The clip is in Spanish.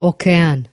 océan